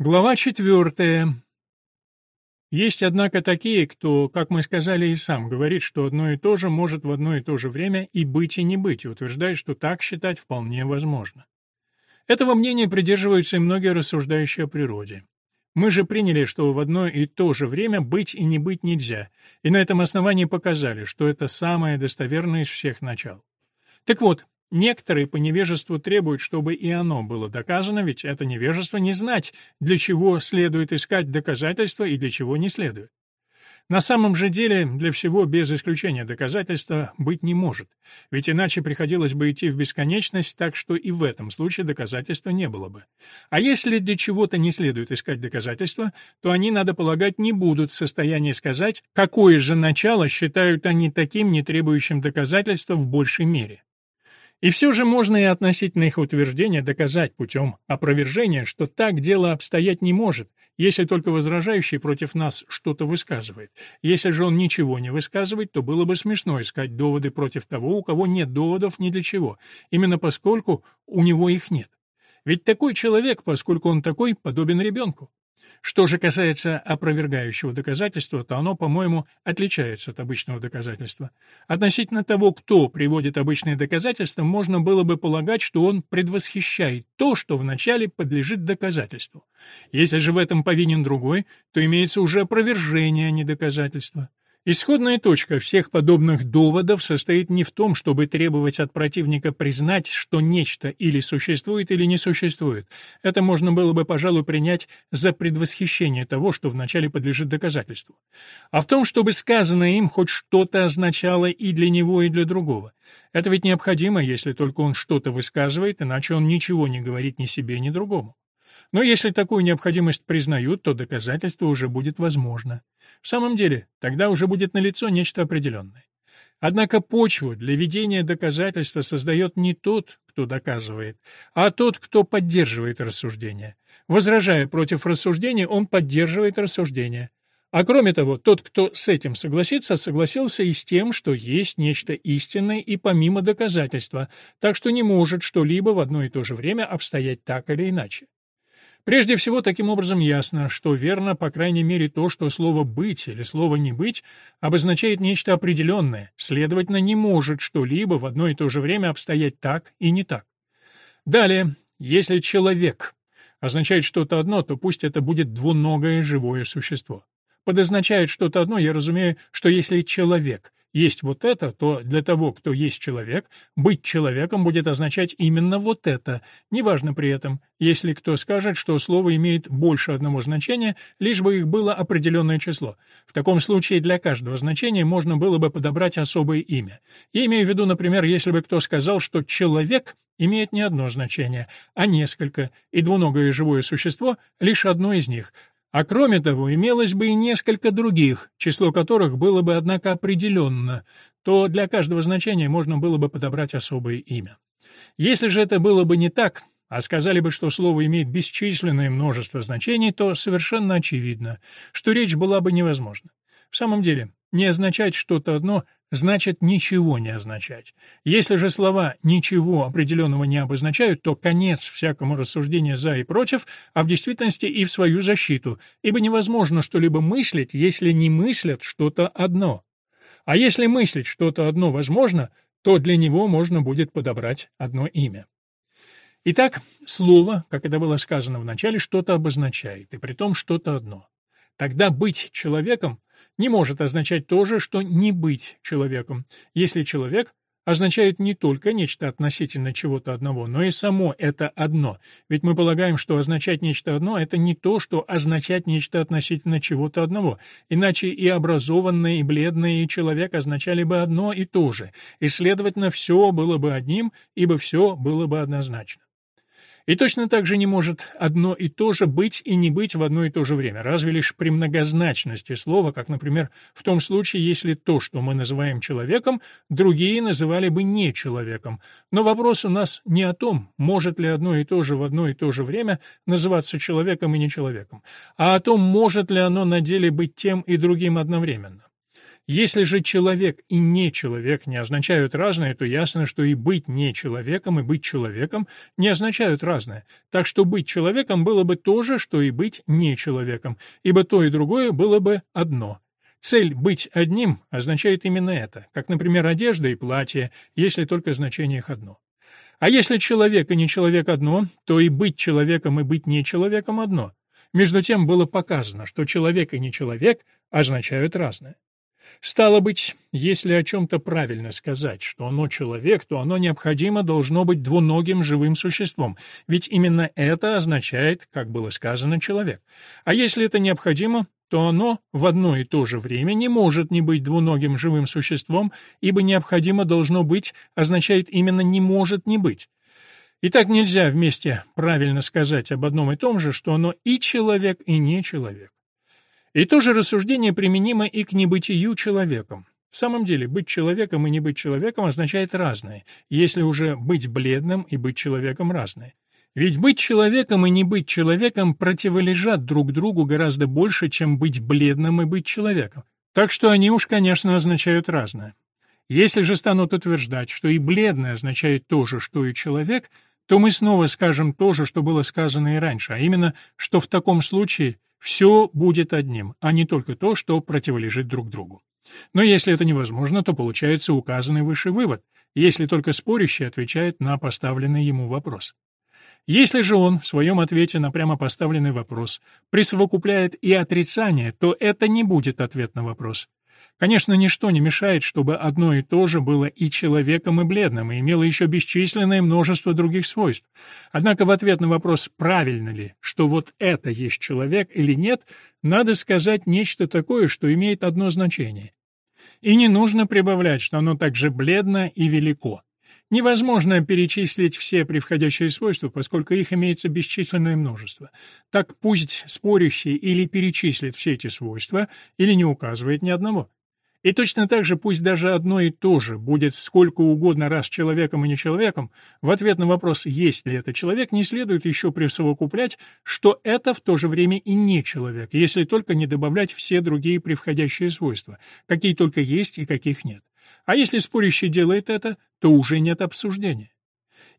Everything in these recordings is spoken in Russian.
Глава четвертая. Есть, однако, такие, кто, как мы сказали и сам, говорит, что одно и то же может в одно и то же время и быть, и не быть, и утверждает, что так считать вполне возможно. Этого мнения придерживаются и многие рассуждающие о природе. Мы же приняли, что в одно и то же время быть и не быть нельзя, и на этом основании показали, что это самое достоверное из всех начал. Так вот, Некоторые по невежеству требуют, чтобы и оно было доказано, ведь это невежество не знать, для чего следует искать доказательства и для чего не следует. На самом же деле для всего без исключения доказательства быть не может, ведь иначе приходилось бы идти в бесконечность, так что и в этом случае доказательства не было бы. А если для чего-то не следует искать доказательства, то они, надо полагать, не будут в состоянии сказать, какое же начало считают они таким, не требующим доказательства в большей мере. И все же можно и относительно их утверждения доказать путем опровержения, что так дело обстоять не может, если только возражающий против нас что-то высказывает. Если же он ничего не высказывает, то было бы смешно искать доводы против того, у кого нет доводов ни для чего, именно поскольку у него их нет. Ведь такой человек, поскольку он такой, подобен ребенку. Что же касается опровергающего доказательства, то оно, по-моему, отличается от обычного доказательства. Относительно того, кто приводит обычные доказательства, можно было бы полагать, что он предвосхищает то, что вначале подлежит доказательству. Если же в этом повинен другой, то имеется уже опровержение, а не доказательство. Исходная точка всех подобных доводов состоит не в том, чтобы требовать от противника признать, что нечто или существует, или не существует. Это можно было бы, пожалуй, принять за предвосхищение того, что вначале подлежит доказательству. А в том, чтобы сказанное им хоть что-то означало и для него, и для другого. Это ведь необходимо, если только он что-то высказывает, иначе он ничего не говорит ни себе, ни другому. Но если такую необходимость признают, то доказательство уже будет возможно. В самом деле, тогда уже будет налицо нечто определенное. Однако почву для ведения доказательства создает не тот, кто доказывает, а тот, кто поддерживает рассуждение. Возражая против рассуждения, он поддерживает рассуждение. А кроме того, тот, кто с этим согласится, согласился и с тем, что есть нечто истинное и помимо доказательства, так что не может что-либо в одно и то же время обстоять так или иначе. Прежде всего, таким образом ясно, что верно, по крайней мере, то, что слово «быть» или слово «не быть» обозначает нечто определенное, следовательно, не может что-либо в одно и то же время обстоять так и не так. Далее, если «человек» означает что-то одно, то пусть это будет двуногое живое существо. Подозначает что-то одно, я разумею, что если «человек» есть вот это, то для того, кто есть человек, быть человеком будет означать именно вот это, неважно при этом, если кто скажет, что слово имеет больше одного значения, лишь бы их было определенное число. В таком случае для каждого значения можно было бы подобрать особое имя. Я имею в виду, например, если бы кто сказал, что «человек» имеет не одно значение, а несколько, и двуногое живое существо — лишь одно из них — а кроме того, имелось бы и несколько других, число которых было бы, однако, определенно, то для каждого значения можно было бы подобрать особое имя. Если же это было бы не так, а сказали бы, что слово имеет бесчисленное множество значений, то совершенно очевидно, что речь была бы невозможна. В самом деле, не означать что-то одно значит ничего не означать. Если же слова ничего определенного не обозначают, то конец всякому рассуждению за и против, а в действительности и в свою защиту, ибо невозможно что-либо мыслить, если не мыслят что-то одно. А если мыслить что-то одно возможно, то для него можно будет подобрать одно имя. Итак, слово, как это было сказано в начале, что-то обозначает, и при том что-то одно. Тогда быть человеком не может означать то же, что не быть человеком, если человек означает не только нечто относительно чего-то одного, но и само это одно. Ведь мы полагаем, что означать нечто одно — это не то, что означать нечто относительно чего-то одного. Иначе и образованный, и бледный, и человек означали бы одно и то же, и, следовательно, все было бы одним, ибо все было бы однозначно. И точно так же не может одно и то же быть и не быть в одно и то же время, разве лишь при многозначности слова, как, например, в том случае, если то, что мы называем человеком, другие называли бы не человеком. Но вопрос у нас не о том, может ли одно и то же в одно и то же время называться человеком и не человеком, а о том, может ли оно на деле быть тем и другим одновременно. Если же человек и не человек не означают разное, то ясно, что и быть не человеком, и быть человеком не означают разное. Так что быть человеком было бы то же, что и быть не человеком, ибо то и другое было бы одно. Цель «быть одним» означает именно это, как, например, одежда и платье, если только значение их одно. А если человек и не человек одно, то и быть человеком и быть не человеком одно. Между тем было показано, что человек и не человек означают разное. Стало быть, если о чем-то правильно сказать, что оно человек, то оно необходимо должно быть двуногим живым существом, ведь именно это означает, как было сказано, человек. А если это необходимо, то оно в одно и то же время не может не быть двуногим живым существом, ибо необходимо должно быть означает именно не может не быть. И так нельзя вместе правильно сказать об одном и том же, что оно и человек, и не человек. И то же рассуждение применимо и к небытию человеком. В самом деле, быть человеком и не быть человеком означает разное, если уже быть бледным и быть человеком разное. Ведь быть человеком и не быть человеком противолежат друг другу гораздо больше, чем быть бледным и быть человеком. Так что они уж, конечно, означают разное. Если же станут утверждать, что и бледный означает то же, что и человек, то мы снова скажем то же, что было сказано и раньше, а именно, что в таком случае все будет одним, а не только то, что противолежит друг другу. Но если это невозможно, то получается указанный выше вывод, если только спорящий отвечает на поставленный ему вопрос. Если же он в своем ответе на прямо поставленный вопрос присовокупляет и отрицание, то это не будет ответ на вопрос. Конечно, ничто не мешает, чтобы одно и то же было и человеком, и бледным, и имело еще бесчисленное множество других свойств. Однако в ответ на вопрос, правильно ли, что вот это есть человек или нет, надо сказать нечто такое, что имеет одно значение. И не нужно прибавлять, что оно также бледно и велико. Невозможно перечислить все превходящие свойства, поскольку их имеется бесчисленное множество. Так пусть спорящий или перечислит все эти свойства, или не указывает ни одного. И точно так же пусть даже одно и то же будет сколько угодно раз человеком и не человеком, в ответ на вопрос, есть ли это человек, не следует еще присовокуплять, что это в то же время и не человек, если только не добавлять все другие превходящие свойства, какие только есть и каких нет. А если спорящий делает это, то уже нет обсуждения.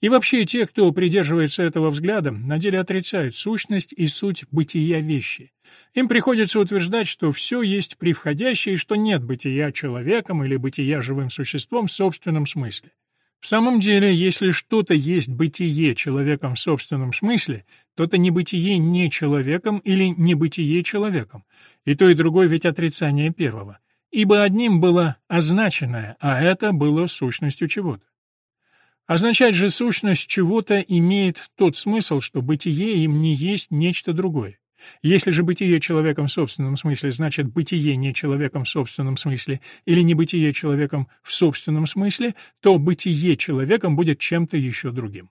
И вообще те, кто придерживается этого взгляда, на деле отрицают сущность и суть бытия вещи. Им приходится утверждать, что все есть превходящее и что нет бытия человеком или бытия живым существом в собственном смысле. В самом деле, если что-то есть бытие человеком в собственном смысле, то это не бытие не человеком или не бытие человеком. И то, и другое ведь отрицание первого ибо одним было означенное, а это было сущностью чего-то. Означать же сущность чего-то имеет тот смысл, что бытие им не есть нечто другое. Если же бытие человеком в собственном смысле значит бытие не человеком в собственном смысле или не бытие человеком в собственном смысле, то бытие человеком будет чем-то еще другим.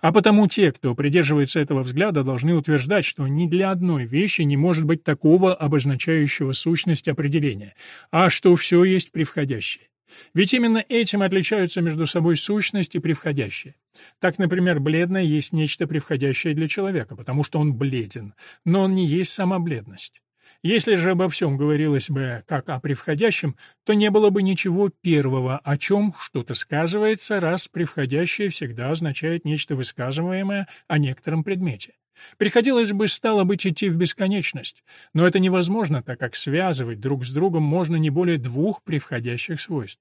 А потому те, кто придерживается этого взгляда, должны утверждать, что ни для одной вещи не может быть такого обозначающего сущность определения, а что все есть превходящее. Ведь именно этим отличаются между собой сущность и превходящее. Так, например, бледное есть нечто превходящее для человека, потому что он бледен, но он не есть сама бледность. Если же обо всем говорилось бы как о превходящем, то не было бы ничего первого, о чем что-то сказывается, раз превходящее всегда означает нечто высказываемое о некотором предмете. Приходилось бы, стало быть, идти в бесконечность, но это невозможно, так как связывать друг с другом можно не более двух превходящих свойств.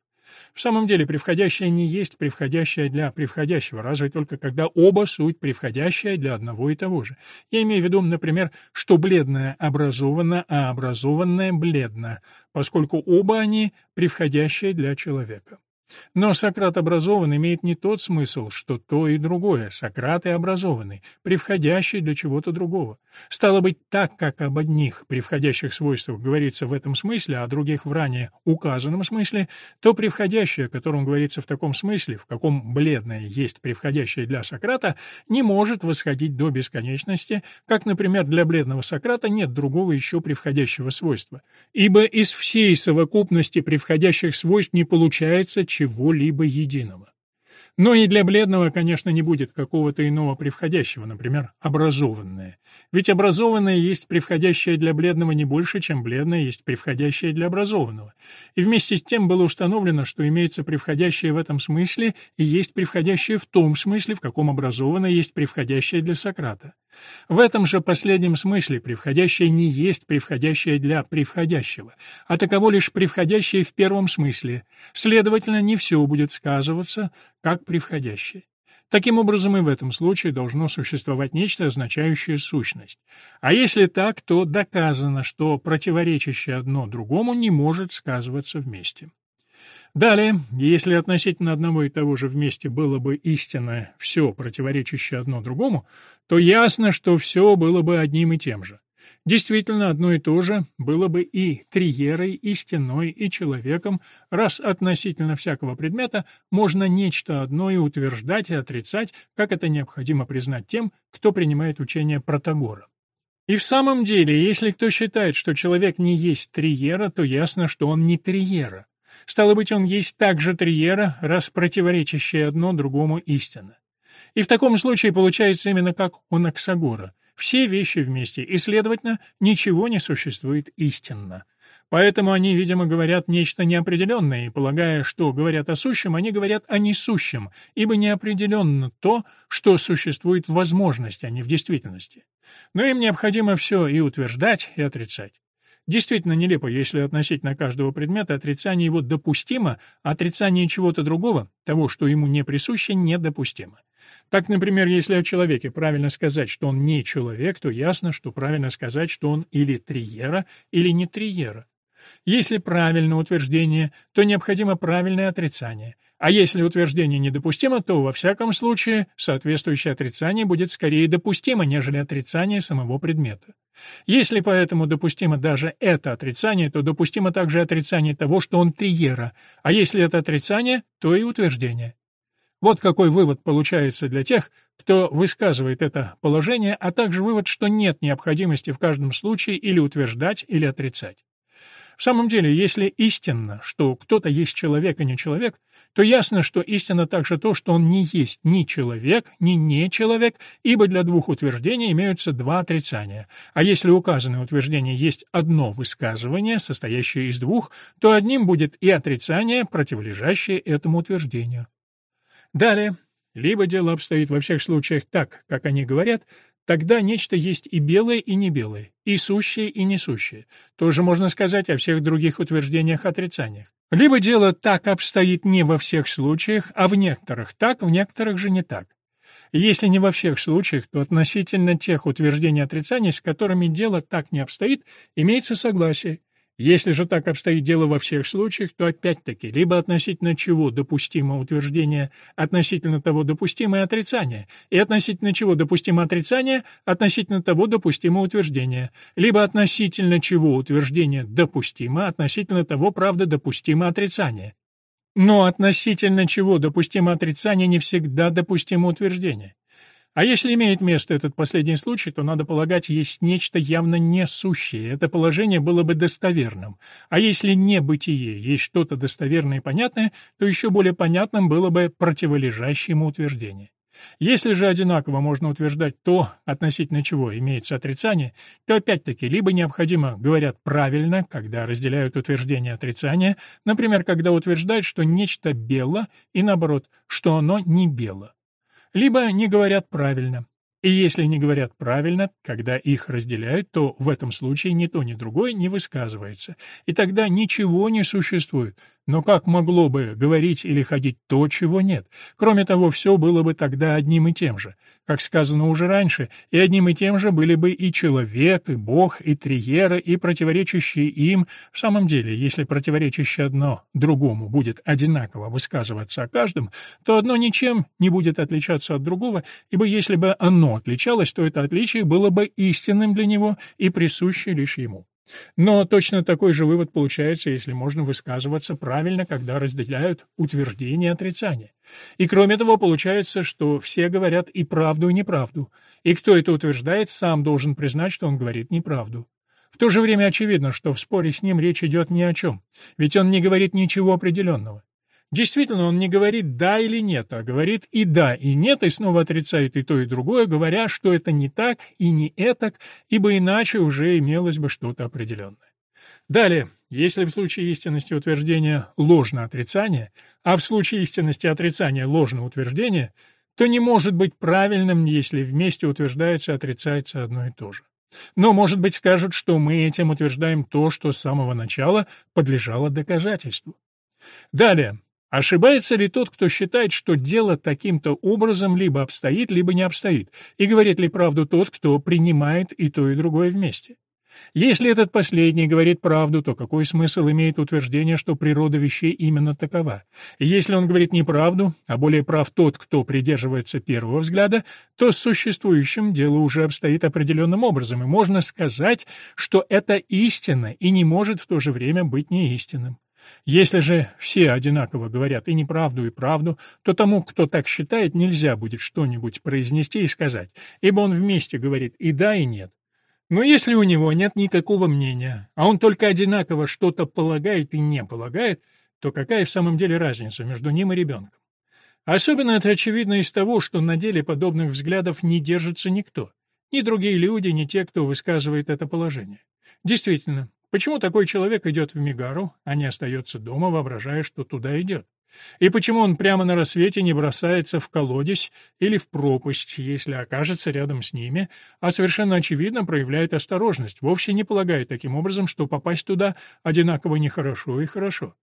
В самом деле, превходящее не есть превходящее для превходящего, разве только когда оба суть превходящее для одного и того же. Я имею в виду, например, что бледное образовано, а образованное бледно, поскольку оба они превходящие для человека. Но Сократ образован имеет не тот смысл, что то и другое. Сократ и образованный, превходящий для чего-то другого. Стало быть, так как об одних превходящих свойствах говорится в этом смысле, а о других в ранее указанном смысле, то превходящее, о котором говорится в таком смысле, в каком бледное есть превходящее для Сократа, не может восходить до бесконечности, как, например, для бледного Сократа нет другого еще превходящего свойства. Ибо из всей совокупности превходящих свойств не получается чего-либо единого. Но и для бледного, конечно, не будет какого-то иного превходящего, например, образованное. Ведь образованное есть превходящее для бледного не больше, чем бледное есть превходящее для образованного. И вместе с тем было установлено, что имеется превходящее в этом смысле и есть превходящее в том смысле, в каком образованное есть превходящее для Сократа. В этом же последнем смысле превходящее не есть превходящее для превходящего, а таково лишь превходящее в первом смысле. Следовательно, не все будет сказываться как превходящее. Таким образом, и в этом случае должно существовать нечто, означающее сущность. А если так, то доказано, что противоречащее одно другому не может сказываться вместе. Далее, если относительно одного и того же вместе было бы истинно все противоречащее одно другому, то ясно, что все было бы одним и тем же. Действительно, одно и то же было бы и триерой, и стеной, и человеком, раз относительно всякого предмета можно нечто одно и утверждать и отрицать, как это необходимо признать тем, кто принимает учение Протагора. И в самом деле, если кто считает, что человек не есть триера, то ясно, что он не триера. Стало быть, он есть также триера, раз противоречащее одно другому истина. И в таком случае получается именно как у Наксагора. Все вещи вместе, и, следовательно, ничего не существует истинно. Поэтому они, видимо, говорят нечто неопределенное, и, полагая, что говорят о сущем, они говорят о несущем, ибо неопределенно то, что существует в возможности, а не в действительности. Но им необходимо все и утверждать, и отрицать. Действительно нелепо, если относительно каждого предмета отрицание его допустимо, а отрицание чего-то другого, того, что ему не присуще, недопустимо. Так, например, если о человеке правильно сказать, что он не человек, то ясно, что правильно сказать, что он или триера, или не триера. Если правильное утверждение, то необходимо правильное отрицание. А если утверждение недопустимо, то, во всяком случае, соответствующее отрицание будет скорее допустимо, нежели отрицание самого предмета. Если поэтому допустимо даже это отрицание, то допустимо также отрицание того, что он триера, а если это отрицание, то и утверждение. Вот какой вывод получается для тех, кто высказывает это положение, а также вывод, что нет необходимости в каждом случае или утверждать, или отрицать. В самом деле, если истинно, что кто-то есть человек, а не человек, то ясно, что истинно также то, что он не есть ни человек, ни не человек, ибо для двух утверждений имеются два отрицания. А если указанное утверждение есть одно высказывание, состоящее из двух, то одним будет и отрицание, противолежащее этому утверждению. Далее, либо дело обстоит во всех случаях так, как они говорят, Тогда нечто есть и белое, и не белое, и сущее, и несущее. Тоже можно сказать о всех других утверждениях-отрицаниях. Либо дело так обстоит не во всех случаях, а в некоторых так, в некоторых же не так. Если не во всех случаях, то относительно тех утверждений отрицаний, с которыми дело так не обстоит, имеется согласие, если же так обстоит дело во всех случаях, то опять-таки либо относительно чего допустимо утверждение, относительно того допустимое отрицание, и относительно чего допустимо отрицание, относительно того допустимо утверждение, либо относительно чего утверждение допустимо, относительно того, правда, допустимо отрицание. Но относительно чего допустимо отрицание не всегда допустимо утверждение. А если имеет место этот последний случай, то, надо полагать, есть нечто явно несущее. Это положение было бы достоверным. А если не бытие есть что-то достоверное и понятное, то еще более понятным было бы противолежащее утверждение. Если же одинаково можно утверждать то, относительно чего имеется отрицание, то опять-таки либо необходимо говорят правильно, когда разделяют утверждение отрицания, например, когда утверждают, что нечто бело, и наоборот, что оно не бело либо не говорят правильно. И если не говорят правильно, когда их разделяют, то в этом случае ни то, ни другое не высказывается, и тогда ничего не существует, но как могло бы говорить или ходить то, чего нет? Кроме того, все было бы тогда одним и тем же. Как сказано уже раньше, и одним и тем же были бы и человек, и бог, и триера, и противоречащие им. В самом деле, если противоречащее одно другому будет одинаково высказываться о каждом, то одно ничем не будет отличаться от другого, ибо если бы оно отличалось, то это отличие было бы истинным для него и присуще лишь ему. Но точно такой же вывод получается, если можно высказываться правильно, когда разделяют утверждение и отрицание. И кроме того, получается, что все говорят и правду, и неправду, и кто это утверждает, сам должен признать, что он говорит неправду. В то же время очевидно, что в споре с ним речь идет ни о чем, ведь он не говорит ничего определенного. Действительно, он не говорит «да» или «нет», а говорит и «да», и «нет», и снова отрицает и то, и другое, говоря, что это не так и не этак, ибо иначе уже имелось бы что-то определенное. Далее, если в случае истинности утверждения ложно отрицание, а в случае истинности отрицания ложно утверждение, то не может быть правильным, если вместе утверждается и отрицается одно и то же. Но, может быть, скажут, что мы этим утверждаем то, что с самого начала подлежало доказательству. Далее, Ошибается ли тот, кто считает, что дело таким-то образом либо обстоит, либо не обстоит, и говорит ли правду тот, кто принимает и то, и другое вместе? Если этот последний говорит правду, то какой смысл имеет утверждение, что природа вещей именно такова? Если он говорит неправду, а более прав тот, кто придерживается первого взгляда, то с существующим дело уже обстоит определенным образом, и можно сказать, что это истина и не может в то же время быть неистинным. Если же все одинаково говорят и неправду, и правду, то тому, кто так считает, нельзя будет что-нибудь произнести и сказать, ибо он вместе говорит и да, и нет. Но если у него нет никакого мнения, а он только одинаково что-то полагает и не полагает, то какая в самом деле разница между ним и ребенком? Особенно это очевидно из того, что на деле подобных взглядов не держится никто. Ни другие люди, ни те, кто высказывает это положение. Действительно, Почему такой человек идет в Мигару, а не остается дома, воображая, что туда идет? И почему он прямо на рассвете не бросается в колодец или в пропасть, если окажется рядом с ними, а совершенно очевидно проявляет осторожность, вовсе не полагая таким образом, что попасть туда одинаково нехорошо и хорошо?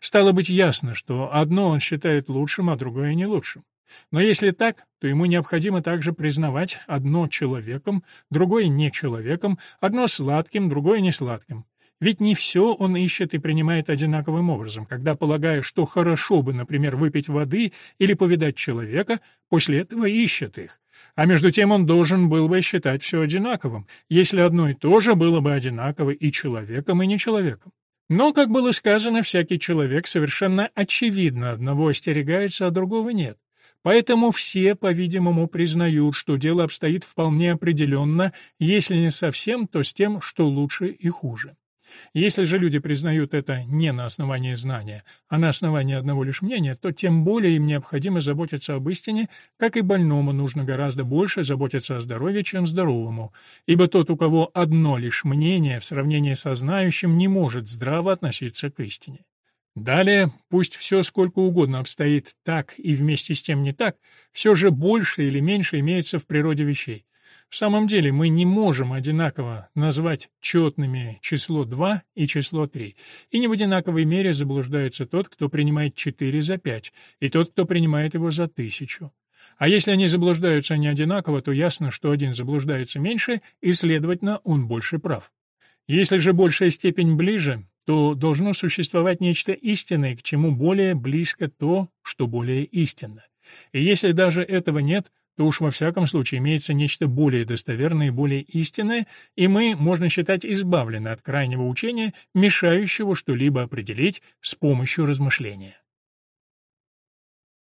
Стало быть ясно, что одно он считает лучшим, а другое не лучшим. Но если так, то ему необходимо также признавать одно человеком, другое не человеком, одно сладким, другое не сладким. Ведь не все он ищет и принимает одинаковым образом, когда, полагая, что хорошо бы, например, выпить воды или повидать человека, после этого ищет их. А между тем он должен был бы считать все одинаковым, если одно и то же было бы одинаково и человеком, и не человеком. Но, как было сказано, всякий человек совершенно очевидно одного остерегается, а другого нет. Поэтому все, по-видимому, признают, что дело обстоит вполне определенно, если не совсем, то с тем, что лучше и хуже. Если же люди признают это не на основании знания, а на основании одного лишь мнения, то тем более им необходимо заботиться об истине, как и больному нужно гораздо больше заботиться о здоровье, чем здоровому, ибо тот, у кого одно лишь мнение в сравнении со знающим, не может здраво относиться к истине. Далее, пусть все сколько угодно обстоит так и вместе с тем не так, все же больше или меньше имеется в природе вещей. В самом деле мы не можем одинаково назвать четными число 2 и число 3, и не в одинаковой мере заблуждается тот, кто принимает 4 за 5, и тот, кто принимает его за тысячу. А если они заблуждаются не одинаково, то ясно, что один заблуждается меньше, и, следовательно, он больше прав. Если же большая степень ближе, то должно существовать нечто истинное, к чему более близко то, что более истинно. И если даже этого нет, то уж во всяком случае имеется нечто более достоверное и более истинное, и мы, можно считать, избавлены от крайнего учения, мешающего что-либо определить с помощью размышления.